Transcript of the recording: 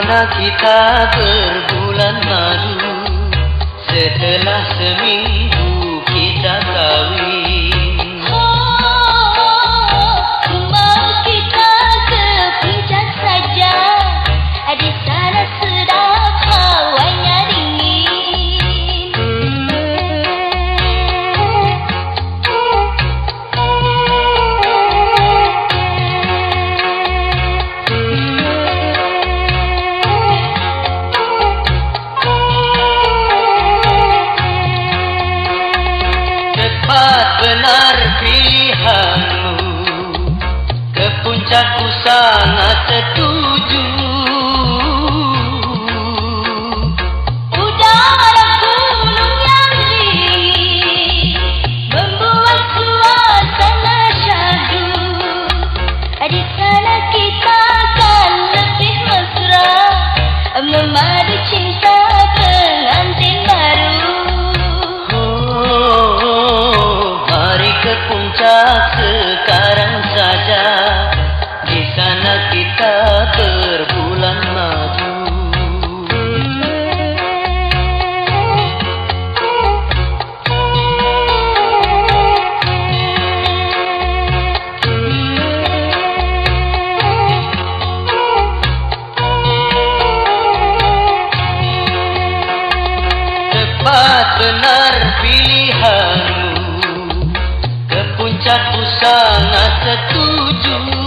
sana kita berbulan madu? Setelah seminggu kita kawin tepat benar pilihanmu. Ke puncakku sangat setuju. Udara gunung yang puncak sekarang saja. Di sana kita berbulan madu. Tepat benar jatuh sangat setuju.